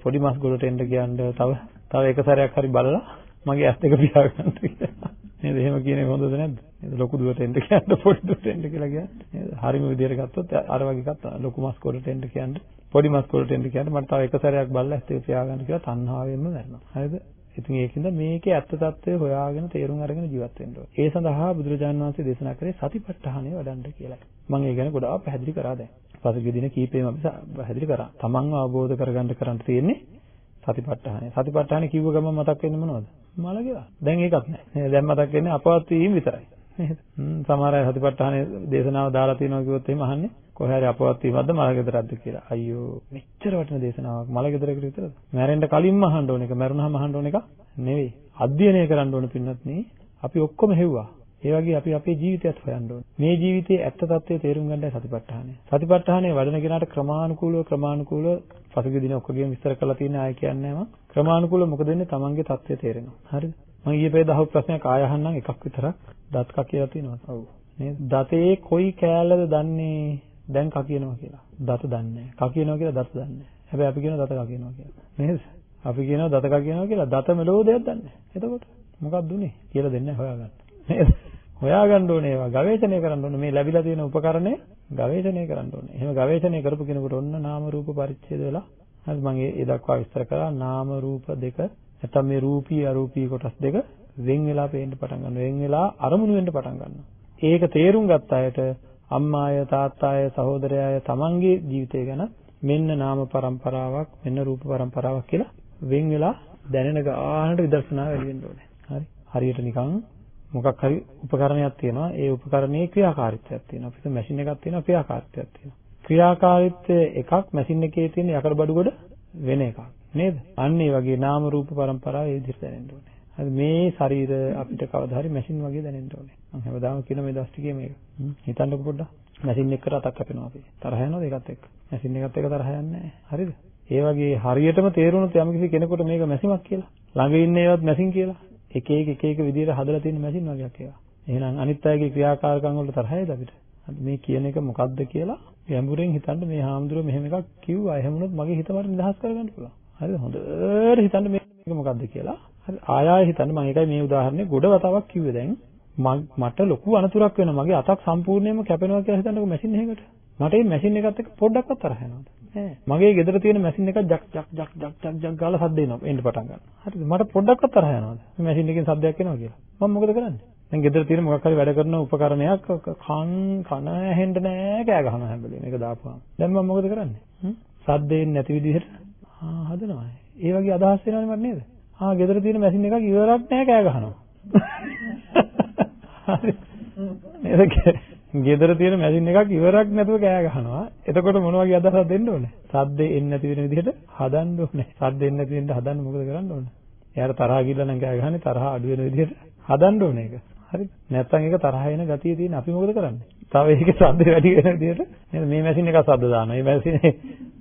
පොඩි මස් ගොඩට එන්න කියන්න තව තව එක සැරයක් හරි බලලා මගේ ඇස් දෙක පියාගන්න කියලා. නේද? එහෙම කියන්නේ හොඳද නැද්ද? නේද? ලොකු දුවට එන්න කියන්න පොඩි දුවට එන්න කියලා කියන්නේ. නේද? හරිම විදියට ගත්තොත් අර වගේ එකක් ලොකු මස් කොටට එන්න කියන්න පොඩි මස් කොටට එන්න කියන්න මට තව එක සැරයක් බලලා ඇස් දෙක පියාගන්න කියලා තණ්හාවෙන්ම මැරෙනවා. හරිද? ඉතින් ඒකින්ද මේකේ ඇත්ත తත්වය හොයාගෙන තේරුම් අරගෙන ජීවත් වෙන්න ඕනේ. ඒ සඳහා බුදුරජාණන් වහන්සේ දේශනා කරේ සතිපට්ඨානය වඩන්න කියලා. මම ඒ ගැන ගොඩාක් පැහැදිලි කරා දැන්. පසුගිය දින කීපෙම අපි පැහැදිලි කරා. තමන්ව අවබෝධ කරගන්න කරන්න තියෙන්නේ සතිපට්ඨානය. සතිපට්ඨානය කිව්ව ගමන් මතක් වෙන්නේ මොනවද? මල ගෙවා. දැන් ඒකත් නැහැ. දැන් මතක් වෙන්නේ අපවත් වීම විතරයි. නේද? සමහර අය සතිපට්ඨානය දේශනාව දාලා තියෙනවා කිව්වොත් එහෙම අහන්නේ කොහේ හරි අපවත් වීමක්ද මල ගෙදරක්ද කියලා. අයියෝ මෙච්චර වටින දේශනාවක් මල ගෙදරකට විතරද? මැරෙන්න කලින්ම අහන්න ඕන එක, මැරුණාම අහන්න ඕන එක නෙවෙයි. අධ්‍යයනය කරන්න ඕන පින්නත් නේ. අපි ඔක්කොම හෙව්වා. ඒ වගේ අපි අපේ ජීවිතයත් හොයන්න ඕනේ. මේ ජීවිතයේ ඇත්ත తත්වයේ තේරුම් ගන්නයි සතිපට්ඨානය. සතිපට්ඨානය වඩන කෙනාට ක්‍රමානුකූලව ක්‍රමානුකූලව පසුගිය දින ඔක්කොගේම විස්තර කරලා තියෙන ආය කියන්නේ මම ක්‍රමානුකූලව මොකද වෙන්නේ තමන්ගේ தත්ත්වය තේරෙනවා. හරිද? මම ඊයේ පෙරේද අහපු ප්‍රශ්නයක් ආය අහන්නම් එකක් විතරක් දත් කක් කියලා තියෙනවා. ඔව්. නේද? දතේ කොයි කෑල්ලද දන්නේ දැන් කක් කියනවා කියලා. දත දන්නේ නැහැ. කක් කියනවා කියලා දත දන්නේ නැහැ. හැබැයි අපි කියනවා දත කක් කියනවා කියලා. නේද? අපි කියනවා දත කක් කියනවා කියලා දත මෙලෝ දෙයක් දන්නේ නැහැ. එතකොට මොකක්ද උනේ කියලා දෙන්නේ හොයාගන්න. නේද? හොයාගන්න ඕනේ ඒවා ගවේෂණය කරන්න ඕනේ මේ ලැබිලා තියෙන උපකරණය ගවේෂණය කරන්න ඕනේ. එහෙම ගවේෂණය කරපු කෙනෙකුට ඔන්න නාම රූප පරිච්ඡේද වෙලා හරි මම ඒ දක්වා විස්තර කරා නාම රූප දෙක නැත්නම් මේ රූපී අරූපී කොටස් දෙක වෙන් වෙලා පේන්න පටන් ගන්නවා. වෙන් වෙලා අරමුණු වෙන්න පටන් ගන්නවා. ඒක තේරුම් ගත්ත අයට අම්මාය තාත්තාය සහෝදරයාය තමන්ගේ ජීවිතය ගැන මෙන්න නාම પરම්පරාවක් මෙන්න රූප પરම්පරාවක් කියලා වෙන් වෙලා දැනෙන ගානට විදර්ශනා වැඩි වෙන්න ඕනේ. හරි. හරියට නිකන් මොකක් හරි උපකරණයක් තියෙනවා. ඒ උපකරණයේ ක්‍රියාකාරීත්වයක් තියෙනවා. අපිට මැෂින් එකක් තියෙනවා ක්‍රියාකාරීත්වයක් තියෙනවා. ක්‍රියාකාරීත්වය එකක් මැෂින් එකේ තියෙන යකඩ බඩු ගොඩ වෙන එකක්. නේද? අන්න ඒ වගේ නාම රූප પરම්පරාව ඒ විදිහට දැනෙන්න ඕනේ. හරි මේ ශරීර අපිට කවදා හරි මැෂින් වගේ දැනෙන්න ඕනේ. මම හැමදාම කියන මේ දවස් ටිකේ මේක. හිතන්නකො පොඩ්ඩක්. මැෂින් එකට අතක් කැපෙනවා අපි. තරහ යනවද ඒකත් එක්ක? මැෂින් එකත් එක්ක තරහ යන්නේ නැහැ. හරිද? ඒ වගේ හරියටම තේරුණොත් යම්කිසි කෙනෙකුට මේක මැෂිමක් කියලා. ළඟ ඉන්න ඒවත් මැෂින් කියලා. එක එක එක එක විදිහට හදලා තියෙන මැෂින් වගේක් ඒවා. එහෙනම් අනිත් අයගේ ක්‍රියාකාරකම් වලට තරහයිද අපිට? මේ කියන එක මොකද්ද කියලා ගැඹුරෙන් හිතන්න මේ හාමුදුරුවෝ මෙහෙම එකක් කිව්වා. එහෙම වුණොත් මගේ හිත මට නිදහස් කරගන්න පුළුවන්. හරිද? හොඳට හිතන්න මේක මොකද්ද කියලා. හරි ආය ආය හිතන්න මම ඒකයි මේ උදාහරණේ ගොඩ වතාවක් කිව්වේ දැන්. මට ලොකු අනතුරක් වෙනවා. මගේ අතක් සම්පූර්ණයෙන්ම කැපෙනවා කියලා හිතන්නකෝ මැෂින් එකකට. මට මේ මැෂින් එකත් එක්ක පොඩ්ඩක්වත් තරහ යනවද? නෑ. මගේ ගෙදර තියෙන මැෂින් එකක් ජක් ජක් ජක් ජක් ජක් ජක් ගාලා සද්ද එනවා. එන්න පටන් ගන්නවා. හරිද? මට පොඩ්ඩක්වත් තරහ යනවද? මේ මැෂින් එකෙන් සද්දයක් එනවා කියලා. මම මොකද කරන්නේ? දැන් ගෙදර තියෙන මොකක් හරි වැඩ කරන උපකරණයක් කන් කන ඇහෙන්න නෑ කෑ ගහනවා හැම වෙලේම. ඒක දාපුවාම. දැන් මම මොකද කරන්නේ? සද්දේන් නැති විදිහට ආ හදනවා. ඒ වගේ අදහස් එනවනේ මට නේද? ආ ගෙදර තියෙන මැෂින් එකක් ඉවරක් නෑ කෑ ගහනවා. හරි. නේද? ගෙදර තියෙන මැෂින් එකක් ඉවරක් නැතුව කෑ ගහනවා. එතකොට මොන වගේ අදහසක් දෙන්න ඕනේ? සද්දේ එන්නේ නැති වෙන විදිහට හදන්න ඕනේ. සද්දේ එන්නේ නැති වෙන්න හදන්න මොකද කරන්න ඕනේ? එයාට තරහා ගිහලා නම් කෑ ගහන්නේ තරහා අඩු වෙන විදිහට හදන්න ඕනේ ඒක. හරිද? නැත්තම් ඒක තරහා එන ගතිය තියෙන අපි මොකද කරන්නේ? තව ඒකේ සද්ද වැඩි වෙන විදිහට නේද මේ මැෂින් එක සද්ද දානවා. මේ මැෂින්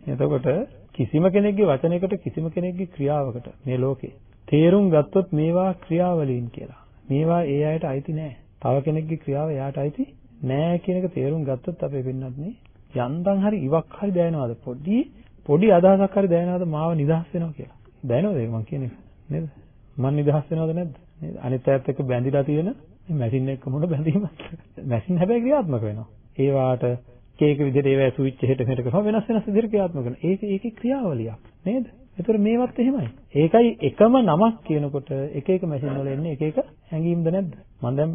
එතකොට කිසිම කෙනෙක්ගේ වචනයකට කිසිම කෙනෙක්ගේ ක්‍රියාවකට මේ ලෝකේ තේරුම් ගත්තොත් මේවා ක්‍රියාවලීන් කියලා. මේවා ඒ අයට අයිති නෑ. තව කෙනෙක්ගේ ක්‍රියාව එයාට අයිති නෑ කියන එක තේරුම් ගත්තොත් අපේ වෙන්නත් නේ යන්තම් හරි ඉවක් හරි දැනෙනවද පොඩි පොඩි අදහසක් හරි දැනෙනවද මාව නිදහස් වෙනවා කියලා. දැනෙනවද ඒක මං කියන එක නේද? මං නිදහස් වෙනවද නැද්ද? නේද? අනිත් අයත් එක්ක බැඳිලා තියෙන මේ මැෂින් එක මොන බැඳීමක්ද? මැෂින් හැබැයි ක්‍රියාත්මක වෙනවා. ඒ වාට කේක විදිහට ඒවැ ස්විච් එහෙට මෙහෙට කරනවා වෙනස් වෙනස් විදිහට ක්‍රියාත්මක කරනවා. ඒක ඒකේ ක්‍රියාවලියක් නේද? ඒතර මේවත් එහෙමයි. ඒකයි එකම නමක් කියනකොට එක එක මැෂින් වල එන්නේ එක එක හැඟීම්ද නැද්ද? මම දැන්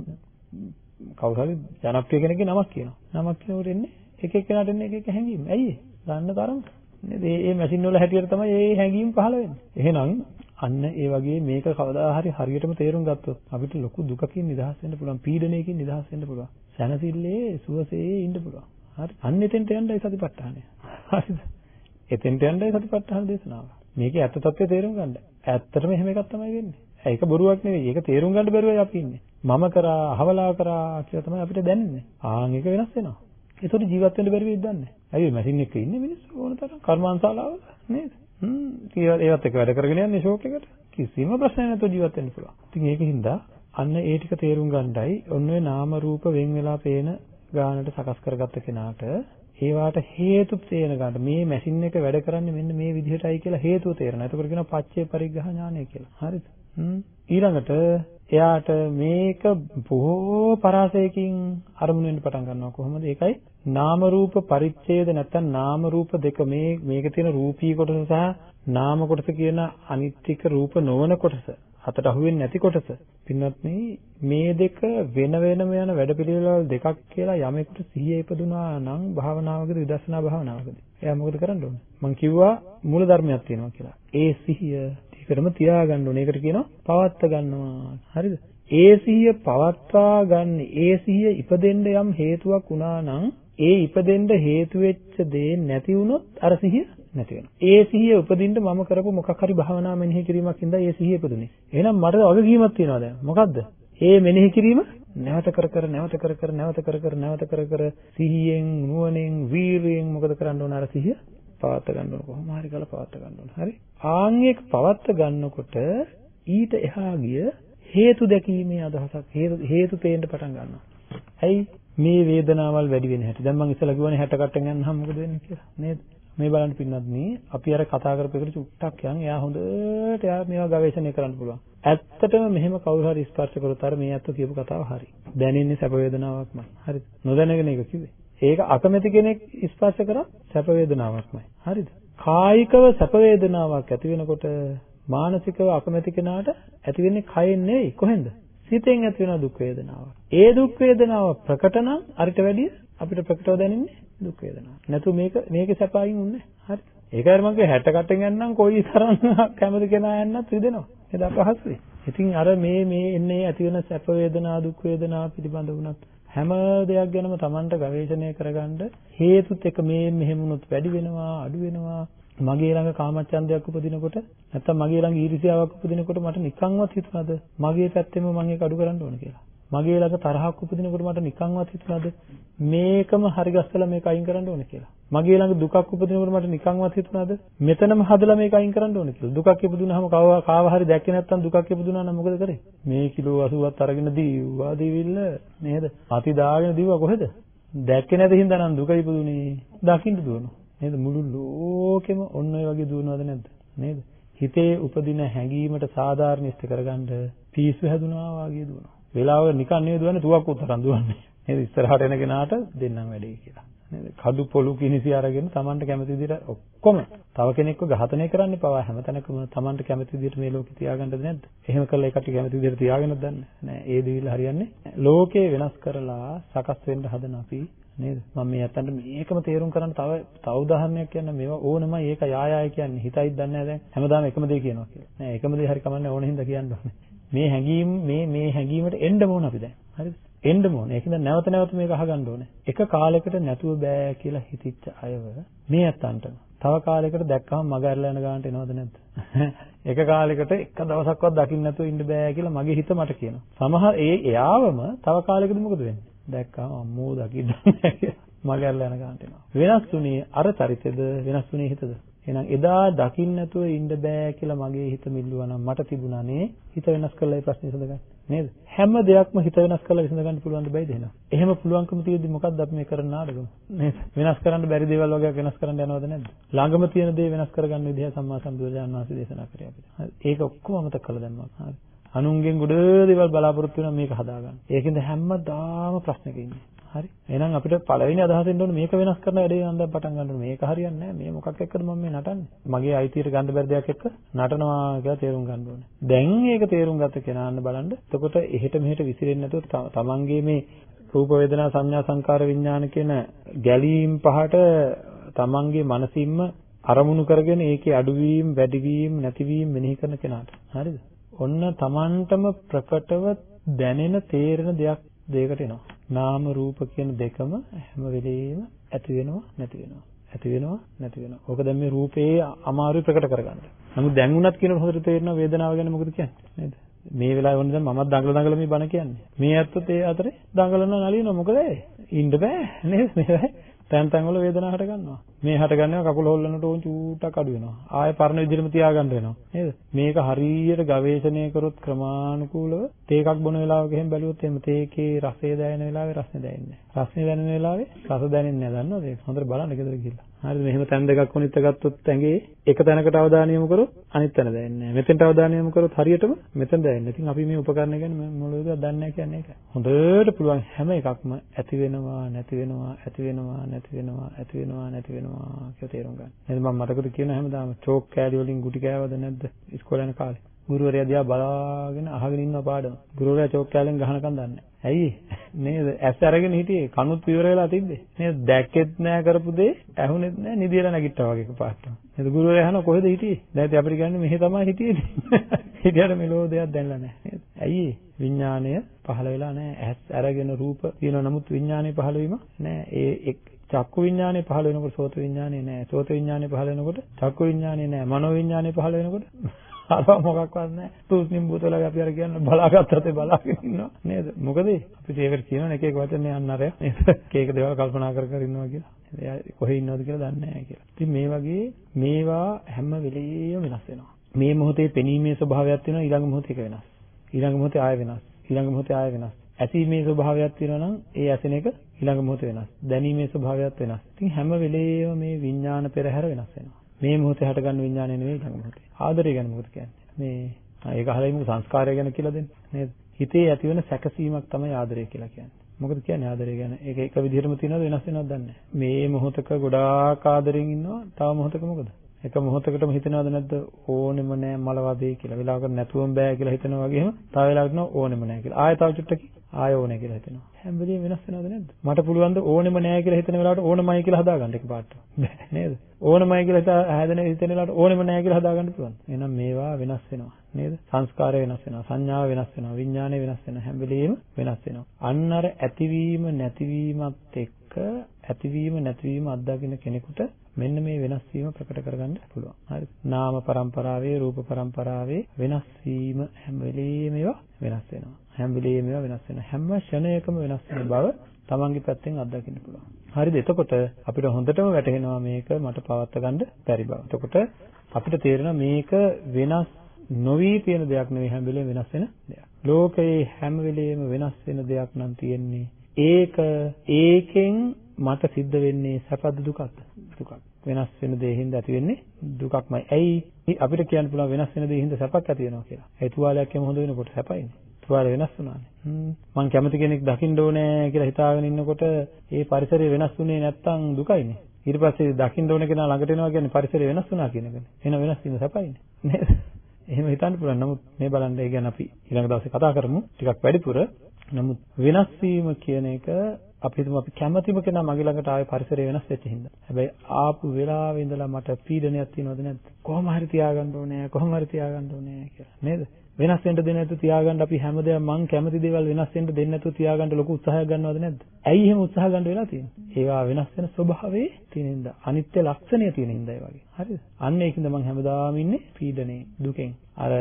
කවුරු හරි ජනප්‍රිය කෙනෙක්ගේ නමක් කියනවා. නමක් කියනකොට එන්නේ එක එක කෙනාට එන්නේ එක එක හැඟීම්. ඇයි ඒ? ගන්න තරම. නේද? මේ මැෂින් වල හැටියට තමයි මේ හැඟීම් පහළ වෙන්නේ. එහෙනම් අන්න ඒ වගේ මේක කවදා හරි හරියටම තේරුම් ගත්තොත් අපිට ලොකු දුකකින් නිදහස් වෙන්න පුළුවන්. පීඩනයකින් නිදහස් වෙන්න පුළුවන්. සැනසille සුවසේ ඉන්න පුළුවන්. හරි. අන්න එතෙන්ට යන්නයි සතිපට්ඨානය. හරිද? එතෙන්ට යන්නයි සතිපට්ඨාන දේශනාව. මේකේ ඇත්ත తත්වය තේරුම් ගන්න. ඇත්තටම එහෙම එකක් තමයි වෙන්නේ. ඒක බොරුවක් නෙවෙයි. ඒක තේරුම් ගන්න බැරුවයි අපි ඉන්නේ. මම කරා, අහවලා කරා කියලා තමයි අපිට දැනෙන්නේ. ආන් ඒක වෙනස් වෙනවා. ඒතකොට ජීවත් වෙන්න බැරි වෙයිද දන්නේ. ඇයි මැෂින් එකේ ඉන්නේ මිනිස්සු ඕන තරම් කර්මාන්තශාලාවල නේද? හ්ම් ඒවත් එක වැඩ කරගෙන යන්නේ ෂෝක් එකට. කිසිම ප්‍රශ්නයක් නැතුව ජීවත් වෙන්න පුළුවන්. ඉතින් ඒකින්ද අන්න ඒ ටික තේරුම් ගන්නයි ඔන්න ඔය නාම රූප වෙන් වෙලා පේන ගානට සකස් කරගත්ත කෙනාට ඒවාට හේතු තේරෙන ගන්න මේ මැෂින් එක වැඩ කරන්නේ මෙන්න මේ විදිහටයි කියලා හේතුව තේරෙනවා. එතකොට කියනවා පච්චේ පරිග්‍රහ ඥානය කියලා. හරිද? ඊළඟට එයාට මේක බොහෝ පරාසයකින් අරමුණු වෙන්න පටන් ගන්නවා කොහොමද? ඒකයි නාම රූප පරිච්ඡේද නැත්නම් නාම රූප දෙක මේ මේක තියෙන රූපී කොටස සහ නාම කොටස කියන අනිත්‍යක රූප නොවන කොටස අතට අහුවෙන්නේ නැති කොටස. පින්වත් මේ දෙක වෙන වෙනම යන වැඩපිළිවෙළවල් දෙකක් කියලා යමෙකුට සිහිය ඉපදුනා නම් භාවනාවකද විදර්ශනා භාවනාවකද? එයා මොකද කරන්න ඕන? මම කිව්වා මූල ධර්මයක් තියෙනවා කියලා. ඒ සිහිය දිගටම තියාගන්න ඕනේ. ඒකට කියනවා පවත්ත ගන්නවා. හරිද? ඒ සිහිය පවත්වා ගන්න ඒ සිහිය ඉපදෙන්න යම් හේතුවක් වුණා නම් ඒ ඉපදෙන්න හේතු වෙච්ච දේ නැති වුණොත් අර සිහිය නැති වෙනවා. ඒ සිහිය උපදින්න මම කරපු මොකක් හරි භාවනා මෙනෙහි කිරීමක් ඉඳලා ඒ සිහිය ඉපදුනේ. එහෙනම් මට වගකීමක් තියෙනවා දැන්. මොකද්ද? ඒ මෙනෙහි කිරීම නැවත කර කර නැවත කර කර නැවත කර කර නැවත කර කර සිහියෙන් නුවණෙන් වීරියෙන් මොකද කරන්න ඕන අර සිහිය පවත්ත ගන්න ඕන කොහොම හරි කරලා පවත්ත ගන්න ඕන. හරි? ආන් එක් පවත්ත ගන්නකොට ඊට එහා ගිය හේතු දැකීමේ අදහසක් හේතු පේන්න පටන් ගන්නවා. ඇයි මේ වේදනාවල් වැඩි වෙන හැටි. දැන් මම ඉස්සලා කිව්වනේ 60 කට්ටෙන් යනහම මොකද වෙන්නේ කියලා. නේද? මේ බලන්න පින්නත් නේ අපි අර කතා කරපු එකට චුට්ටක් යන් එයා හොඳට එයා මේවා ගවේෂණය කරන්න පුළුවන්. ඇත්තටම මෙහෙම කවුරු හරි ස්පර්ශ කරොත් අර මේ අත්ව කියපු කතාව හරි. දැනෙන්නේ සැප වේදනාවක්මයි. හරිද? නොදැනගෙන ඒක කිව්වේ. ඒක අකමැති කෙනෙක් ස්පර්ශ කරා සැප වේදනාවක්මයි. හරිද? කායිකව සැප වේදනාවක් ඇති වෙනකොට මානසිකව අකමැති කෙනාට ඇති වෙන්නේ කයෙන් නෙවෙයි කොහෙන්ද? සිතෙන් ඇති වෙන දුක් වේදනාවක්. ඒ දුක් වේදනාව ප්‍රකට නම් අරිට වැඩිය අපිට ප්‍රකටව දැනෙන්නේ දුක් වේදනා. නැතු මේක මේකේ සැපයින් උන්නේ. හරි. ඒකයි මම කිය 60 කටෙන් යන්නම් කොයි තරම් කැමති කෙනා යන්නත් රිදෙනවා. ඒක අපහසුයි. ඉතින් අර මේ මේ එන්නේ ඇති වෙන සැප වේදනා දුක් වේදනා පිළිබඳ වුණත් හැම දෙයක් ගැනම Tamanට ගවේෂණය කරගන්න හේතුත් එක මේ මෙහෙම වුණොත් වැඩි වෙනවා අඩු වෙනවා මගේ ළඟ කාමච්ඡන්දයක් උපදිනකොට නැත්තම් මගේ ළඟ ඊර්ෂ්‍යාවක් උපදිනකොට මට නිකන්වත් හිතුණාද මගේ පැත්තෙම මම ඒක අඩු කරන්න ඕන කියලා. මගේ ළඟ තරහක් උපදිනකොට මට නිකන්වත් හිතුණාද මේකම හරි ගස්සලා මේක අයින් කරන්න ඕන කියලා. මගේ ළඟ දුකක් උපදිනකොට මට නිකන්වත් හිතුණාද මෙතනම හදලා මේක අයින් කරන්න ඕන කියලා. දුකක් ඉපදුනහම කව කාව හරි දැක්කේ නැත්තම් දුකක් ඉපදුනා නම් මොකද කරේ? මේ කිලෝ 80ක් අරගෙන දීවා දීවිල්ල නේද? අති දාගෙන දීවා කොහෙද? දැක්කේ නැති හින්දා නම් දුක ඉපදුනේ. දකින්න දුවනවා. නේද? මුළු ලෝකෙම ඔන්න ඔය වගේ දුවනවද නැද්ද? නේද? හිතේ උපදින හැඟීමට සාධාරණීස්ත කරගන්න පිස්සු හැදුනා වගේ දුවනවා. වෙලාව නිකන් නෙවෙයි දුවන්නේ තුවක්කු තරම් දුවන්නේ. නේද? ඉස්සරහට එන කෙනාට දෙන්නම් වැඩේ කියලා. නේද? කඩු පොළු කිනිසි අරගෙන Tamanට කැමති විදිහට ඔක්කොම තව කෙනෙක්ව ඝාතනය කරන්න පවා හැමතැනකම Tamanට කැමති විදිහට මේ ලෝකේ තියාගන්නද නැද්ද? එහෙම කළා ඒකට කැමති විදිහට තියාගෙනද දන්නේ නැහැ. ඒ දෙවිල හරියන්නේ. ලෝකේ වෙනස් කරලා සකස් වෙන්න හදන අපි නේද? මම මේ අතන්ට මේකම තේරුම් කරන්න තව තව උදාහරණයක් කියන්න මේවා ඕනමයි ඒක යායාය කියන්නේ හිතයිද දන්නේ නැහැ දැන් හැමදාම එකම දේ කියනවා කියලා. නෑ එකම දේ හරි කමන්නේ ඕන හින්දා කියන්න ඕනේ. මේ හැඟීම් මේ මේ හැඟීමට එන්න ඕන අපි දැන්. හරිද? එන්න ඕනේ. ඒකෙන්ද නැවත නැවත මේක අහගන්න ඕනේ. එක කාලයකට නැතුව බෑ කියලා හිතිච්ච අයව මේ අතන්ට තව කාලයකට දැක්කම මග ඇරලා යන ගානට එනවද නැද්ද? [laughs] එක කාලයකට එක දවසක්වත් දකින්න නැතුව ඉන්න බෑ කියලා මගේ හිත මට කියනවා. සමහර ඒ එයාවම තව කාලයකදී මොකද වෙන්නේ? දැක්කම අම්මෝ දකින්න නැහැ කියලා. මගහැරලා යන ගන්නට එනවා. වෙනස් තුනේ අර චරිතෙද වෙනස් තුනේ හිතද? එහෙනම් එදා දකින්න නැතුව ඉන්න බෑ කියලා මගේ හිත මිල්ලුවා නම් මට තිබුණානේ හිත වෙනස් කරලා ඒ ප්‍රශ්නේ විසඳගන්න. නේද? හැම දෙයක්ම හිත වෙනස් කරලා විසඳගන්න පුළුවන් ද බැයිද එහෙනම්? එහෙම පුළුවන්කම තියෙද්දි මොකක්ද අපි මේ කරන නාටකම? නේද? වෙනස් කරන්න බැරි දේවල් වගේ වෙනස් කරන්න යනවද නැද්ද? ළඟම තියෙන දේ වෙනස් කරගන්න විදිහ සම්මා සම්බුදුරජාණන් වහන්සේ දේශනා කරේ අපිට. ඒක ඔක්කොම අමතක කළා දැම්මා. හරි. අනුන්ගෙන් ගොඩ දේවල් බලාපොරොත්තු වෙනවා මේක හදාගන්න. ඒකෙන්ද හැමදාම ප්‍රශ්නක ඉන්නේ. හරි. එහෙනම් අපිට පළවෙනි අදහසෙන් ඕනේ මේක වෙනස් කරන වැඩේ නම් දැන් පටන් ගන්න ඕනේ. මේක හරියන්නේ නැහැ. මේ මොකක් එක්කද මම මේ නටන්නේ? මගේ අයිතියට ගන්න බැරි දෙයක් එක්ක නටනවා කියලා තේරුම් ගන්න ඕනේ. දැන් ඒක තේරුම් ගත්ත කෙනාන්න බලන්න. එතකොට එහෙට මෙහෙට විසිරෙන්නේ නැතුව තමන්ගේ මේ රූප වේදනා සංඥා සංකාර විඥාන කියන ගැලීම් පහට තමන්ගේ මනසින්ම අරමුණු කරගෙන ඒකේ අඩුවීම් වැඩිවීම් නැතිවීම් මෙනෙහි කරන කෙනාට. හරිද? ඔන්න Tamanටම ප්‍රකටව දැනෙන තේරෙන දෙයක් දෙයකට එනවා. නාම රූප කියන දෙකම හැම වෙලෙම ඇති වෙනවා නැති වෙනවා. ඇති වෙනවා නැති වෙනවා. ඕක දැන් මේ රූපේ අමාරුයි ප්‍රකට කරගන්න. නමුත් දැන් උනත් කියනකොට හොඳට තේරෙනවා වේදනාව ගැන මොකද කියන්නේ නේද? මේ වෙලාවේ වුණ දැන් මමත් දඟල දඟල මේ බණ කියන්නේ. මේ ඇත්තත් ඒ අතරේ දඟලන නලියනවා මොකද ඒ? ඉන්න බෑ නේද? මේ තැන් තැන් වල වේදනාව හට ගන්නවා. මේ හට ගන්නවා කකුල හොල්ලනට ඕන් චූට්ටක් අඩු වෙනවා. ආයෙ පරණ විදිහටම තියාගන්න වෙනවා. නේද? මේක හරියට ගවේෂණය කරොත් ක්‍රමානුකූලව තේකක් බොන වෙලාවක එහෙම බැලුවොත් එහෙම තේකේ රසය දැනෙන වෙලාවේ රසය දැනෙන්නේ නැහැ. රසය දැනෙන වෙලාවේ රස දැනෙන්නේ නැහැ. දන්නවද ඒක? හොඳට බලන්න ගෙදර ගිහිල්ලා. හරිද? මෙහෙම තැන් දෙකක් කොනිට ගත්තොත් ඇඟේ එක තැනකට අවධානය යොමු කරොත් අනිත් තැන දැනෙන්නේ නැහැ. මෙතෙන්ට අවධානය යොමු කරොත් හරියටම මෙතෙන් දැනෙන්නේ. ඉතින් අපි මේ උපකරණ ගැන මොළොවේද දන්නේ නැහැ කියන්නේ ඒක. හොඳට පුළුවන් හැම එකක්ම ඇති වෙනවා, නැති වෙනවා, ඇති වෙනවා, නැති වෙනවා, ඇති වෙනවා, නැති වෙනවා කියලා තේරුම් ගන්න. එහෙනම් මම මතකද කියන හැමදාම චෝක් කෑලි වලින් ගුටි කෑවද නැද්ද ඉස්කෝලේ යන කාලේ? ගුරුවරයා දිහා බලාගෙන අහගෙන ඉන්න පාඩම. ගුරුවරයා චෝක් කෑල්ලෙන් ගහනකම් දන්නේ ඇයි? නේද? ඇස් අරගෙන හිටියේ කනුත් ඉවර වෙලා තිබ්බේ. නේද? දැක්කෙත් නෑ කරපු දේ, ඇහුනෙත් නෑ නිදිලා නැගිට්ටා වගේ එකපාරටම. නේද? ගුරුවරයා අහනවා කොහෙද හිටියේ? දැන් ඉතින් අපිට කියන්නේ මෙහෙ තමයි හිටියේ. [laughs] හිටියට මෙලෝ දෙයක් දැනලා නෑ. නේද? ඇයි? විඥාණය පහළ වෙලා නෑ. ඇස් අරගෙන රූප තියෙනවා නමුත් විඥාණය පහළ වීම නෑ. ඒ චක්කු විඥානය පහළ වෙනකොට සෝත විඥානය නෑ. සෝත විඥානය පහළ වෙනකොට චක්කු විඥානය නෑ. මනෝ විඥානය පහළ වෙනකොට අර මොකක්වත් නැහැ. තුස්නිම් බුතලගේ අපි අර කියන්නේ බලාගත්තත් බලාගෙන ඉන්නවා නේද? මොකද අපිට ඒකට කියනවා එක එක වචනේ යන්න අර නේද? එක දේවල් කල්පනා කර කර ඉන්නවා කියලා. එයා කොහේ ඉන්නවද කියලා දන්නේ නැහැ කියලා. ඉතින් මේ වගේ මේවා හැම වෙලෙම වෙනස් වෙනවා. මේ මොහොතේ පෙනීමේ ස්වභාවයක් තියෙනවා ඊළඟ මොහොතේ ඒක වෙනස්. ඊළඟ මොහොතේ ආය වෙනස්. ඊළඟ මොහොතේ ආය වෙනස්. ඇසීමේ ස්වභාවයක් තියෙනවා නම් ඒ ඇසෙන එක ඊළඟ මොහොතේ වෙනස්. දැනීමේ ස්වභාවයක් වෙනස්. ඉතින් හැම වෙලෙම මේ විඥාන පෙරහැර වෙනස් වෙනවා. මේ මොහොතේ හටගන්න විඥානය නෙවෙයි ඊළඟ මොහොතේ. ආදරය ගැන මොකද කියන්නේ? මේ ඒක අහලා ඉමු සංස්කාරය ගැන කියලා දෙන්න නේද? හිතේ ඇතිවන සැකසීමක් තමයි ආදරය කියලා කියන්නේ. මොකද කියන්නේ ආදරය ගැන? ඒක එක විදිහටම තියෙනවද වෙනස් වෙනවද දන්නේ මේ මොහොතක ගොඩාක් ආදරෙන් ඉන්නවා. තව මොහොතක මොකද? එක මොහොතකටම හිතනවද නැද්ද ඕනෙම නෑ මල වදේ කියලා. වෙලාවකට නැතුවම බෑ කියලා හිතනවා වගේම තව වෙලාවකට ඕනෙම නෑ කියලා. ආයෙ තව චුට්ටකින් ආය ඕනේ කියලා හිතෙනවා. හැම වෙලේම වෙනස් වෙනවද නැද්ද? මට පුළුවන් ද ඕනෙම නෑ කියලා හිතන වෙලාවට ඕනමයි කියලා හදාගන්න එකපාරට. බෑ නේද? ඕනමයි කියලා හැදෙන හිතන වෙලාවට ඕනෙම නෑ කියලා හදාගන්න පුළුවන්. එහෙනම් මේවා වෙනස් වෙනවා නේද? සංස්කාරය වෙනස් වෙනවා, සංඥාව වෙනස් වෙනවා, විඥානය වෙනස් වෙනවා. හැම වෙලේම වෙනස් වෙනවා. අන්න අර ඇතිවීම නැතිවීමත් එක්ක ඇතිවීම නැතිවීම අත්දකින්න කෙනෙකුට මෙන්න මේ වෙනස් වීම ප්‍රකට කරගන්න පුළුවන්. හරි. නාම પરම්පරාවේ, රූප પરම්පරාවේ වෙනස් වීම හැම වෙලේම ඒවා වෙනස් වෙනවා. හැම වෙලෙම ඒවා වෙනස් වෙනවා. හැම ක්ෂණයකම වෙනස් වෙන බව තමන්ගේ පැත්තෙන් අත්දකින්න පුළුවන්. හරිද? එතකොට අපිට හොඳටම වැටහෙනවා මේක මට පවත් ගන්න බැරි බව. එතකොට අපිට තේරෙනවා මේක වෙනස් නොවි තියෙන දෙයක් නෙවෙයි හැම වෙලෙම වෙනස් වෙන දෙයක්. ලෝකයේ හැම වෙලෙම වෙනස් වෙන දෙයක් නම් තියෙන්නේ ඒක ඒකෙන් මට සිද්ධ වෙන්නේ සැපද දුකද? දුකක්. වෙනස් වෙන දේ හින්දා ඇති වෙන්නේ දුකක්මයි. ඇයි අපිට කියන්න පුළුවන් වෙනස් වෙන දේ හින්දා සැපක් ඇති වෙනවා කියලා. ඒ තුවාලයක් එම හොඳ වෙනකොට සැපයිනේ. තුවාලය වෙනස් වුණානේ. මං කැමති කෙනෙක් දකින්න ඕනේ කියලා හිතාගෙන ඉන්නකොට ඒ පරිසරය වෙනස් වුණේ නැත්තම් දුකයිනේ. ඊට පස්සේ දකින්න ඕන කෙනා ළඟට එනවා කියන්නේ පරිසරය වෙනස් වුණා කියන එකනේ. එහෙනම් වෙනස් වීම සැපයිනේ. නේද? එහෙම හිතන්න පුළුවන්. නමුත් මේ බලන්න ඒ ගැන අපි ඊළඟ දවසේ කතා කරමු. ටිකක් වැඩිපුර. නමුත් වෙනස් වීම කියන එක අපි හිතමු අපි කැමැතිම කෙනා මගේ ළඟට ආවේ පරිසරය වෙනස් වෙච්ච හින්දා. හැබැයි ආපු වෙලාවේ ඉඳලා මට පීඩනයක් තියෙනවද නැද්ද? කොහොම හරි තියාගන්න ඕනේ, කොහොම හරි තියාගන්න ඕනේ කියලා. නේද? වෙනස් වෙන්න දෙන්නේ නැතුව තියාගන්න අපි හැමදේම මං කැමති දේවල් වෙනස් වෙන්න දෙන්නේ නැතුව තියාගන්න ලොකු උත්සාහයක් ගන්නවද නැද්ද? ඇයි එහෙම උත්සාහ ගන්න වෙලා තියෙන්නේ? ඒවා වෙනස් වෙන ස්වභාවයේ තියෙන හින්දා, අනිත්‍ය ලක්ෂණය තියෙන හින්දා ඒ වගේ. හරිද? අන්න ඒකින්ද මං හැමදාම ඉන්නේ පීඩනේ, දුකෙන්. අර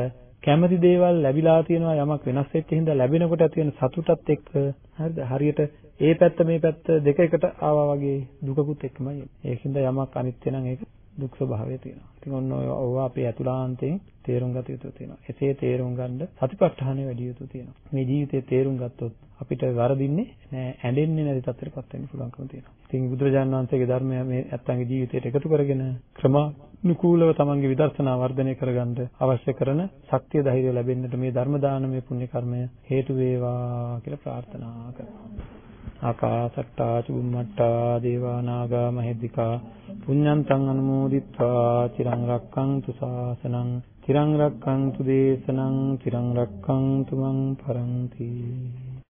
කැමති දේවල් ලැබිලා තියෙනවා යමක් වෙනස් වෙච්ච හින්දා ලැබෙනකොට ඇති වෙන සතුටත් එක්ක හරිද හරියට ඒ පැත්ත මේ පැත්ත දෙක එකට ආවා වගේ දුකකුත් එක්කමයි ඒකින්ද යමක් අනිත්‍ය නම් ඒක දුක් ස්වභාවය තියෙනවා. ඉතින් ඔන්න ඔය අපේ අතුලාන්තයෙන් තේරුම් ගත යුතු තියෙනවා. එසේ තේරුම් ගන්න සතිපට්ඨානෙ වැඩි යුතු තියෙනවා. මේ ජීවිතේ තේරුම් ගත්තොත් අපිට වරදින්නේ නෑ ඇඬෙන්නේ නැති තත්ත්වයකටපත් වෙන්න පුළුවන්කම තියෙනවා. ඉතින් බුදුරජාණන් වහන්සේගේ ධර්මය මේ ඇත්තන්ගේ ජීවිතයට එකතු කරගෙන ක්‍රමානුකූලව තමන්ගේ විදර්ශනා වර්ධනය කරගන්න අවශ්‍ය කරන ශක්තිය ධෛර්යය ලැබෙන්නට මේ ධර්ම දානමය පුණ්‍ය කර්මය හේතු වේවා කියලා ප්‍රාර්ථනා කරනවා. ආකාසට්ටා චුම්මට්ටා දේවා නාග මහිද්దికා පුඤ්ඤන්තං අනුමෝදිත්වා චිරං රක්ඛන්තු ශාසනං චිරං රක්ඛන්තු දේශනං චිරං රක්ඛන්තු මං පරන්ති